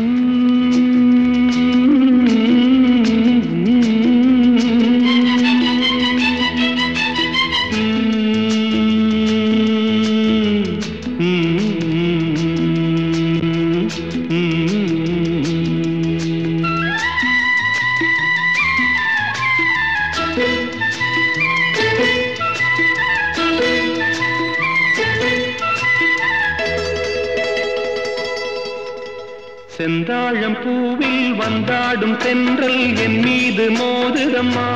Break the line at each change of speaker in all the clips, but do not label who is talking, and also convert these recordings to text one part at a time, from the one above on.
Mm. செந்தாழம் பூவில் வந்தாடும் தென்றல் என் மீது மோதுதம்மா.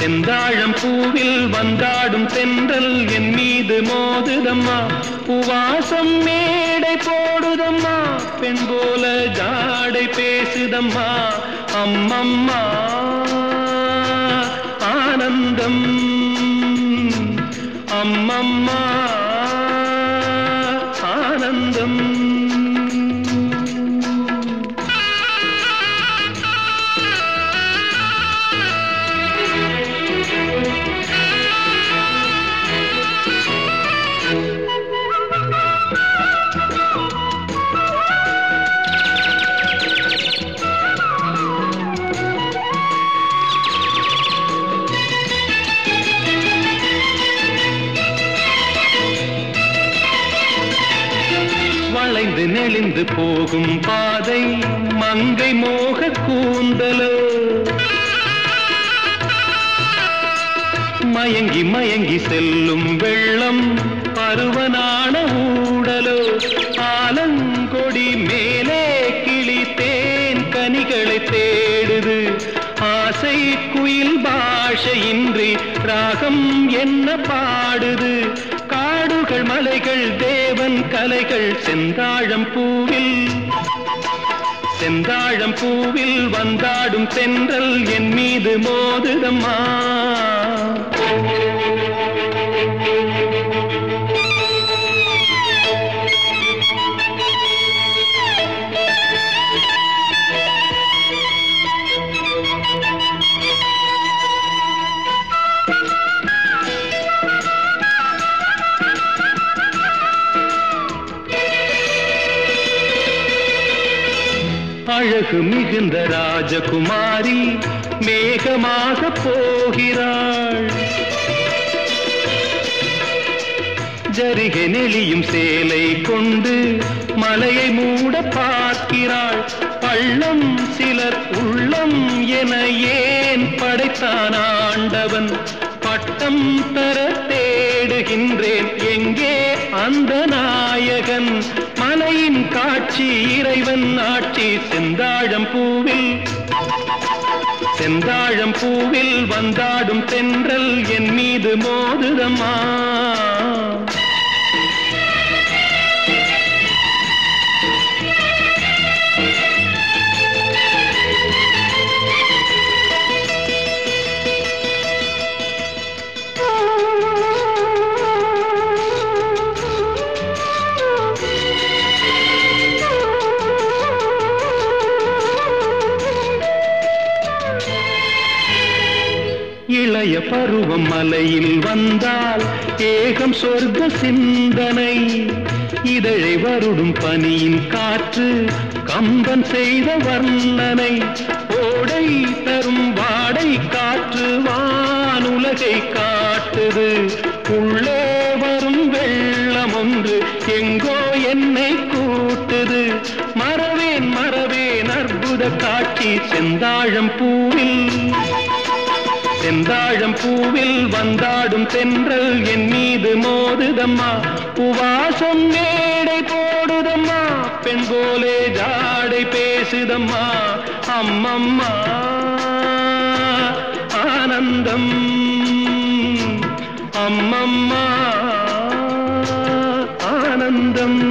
செந்தாழம் பூவில் வந்தாடும் தென்றல் என் மீது மோதுதம்மா. பூவாசம் மேடை போடுதம்மா. பெண் போல ஜாடை பேசுதம்மா. அம்மம்மா ஆனந்தம். அம்மம்மா. வளைந்து நெளிந்து போகும் பாதை மங்கை மோக கூந்தலோ. மயங்கி மயங்கி செல்லும் வெள்ளம் பருவனான ஊடலோ. ஆலங்கொடி மேலே கிளி தேன் கனிகளை தேடுது. ஆசை குயில் பாஷையின்றி ராகம் என்ன பாடுது. காடுகள் மலைகள் தேவன் கலைகள் செந்தாழம் பூவில். செந்தாழம் பூவில் வந்தாடும் தென்றல் என் மீது மோதுதம்மா அழகு மிகுந்த ராஜகுமாரி மேகமாக போகிறாள். ஜரிகை நெளியும் சேலை கொண்டு மலையை மூட பார்க்கிறாள். பள்ளம் சிலர் உள்ளம் என ஏன் படைத்தான் ஆண்டவன்? பட்டம் தர தேடுகின்றேன். எங்கே அந்த நாயகன்? மழையின் காட்சி இறைவன் ஆட்சி செந்தாழம் பூவில். செந்தாழம் பூவில் வந்தாடும் தென்றல் என் மீது மோதுதமா இளைய பருவம் மலையில் வந்தால் ஏகம் சொர்க்க சிந்தனை. இதழை வருடும் பனியின் காற்று கம்பன் செய்த வர்ணனை. ஓடை தரும் வாடை காற்று வானுலகை காட்டுது. உள்ளே வரும் வெள்ளம் ஒன்று எங்கோ என்னை கூட்டுது. மறவேன் மறவேன் அற்புத காட்சி செந்தாழம் பூவில். செந்தாழம் பூவில் வந்தாடும் தென்றல் என் மீது மோதுதம்மா. உவாசம் மேடை போடுதம்மா. பெண் போலே ஜாடை பேசுதம்மா. அம்மம்மா ஆனந்தம். அம்மம்மா ஆனந்தம்.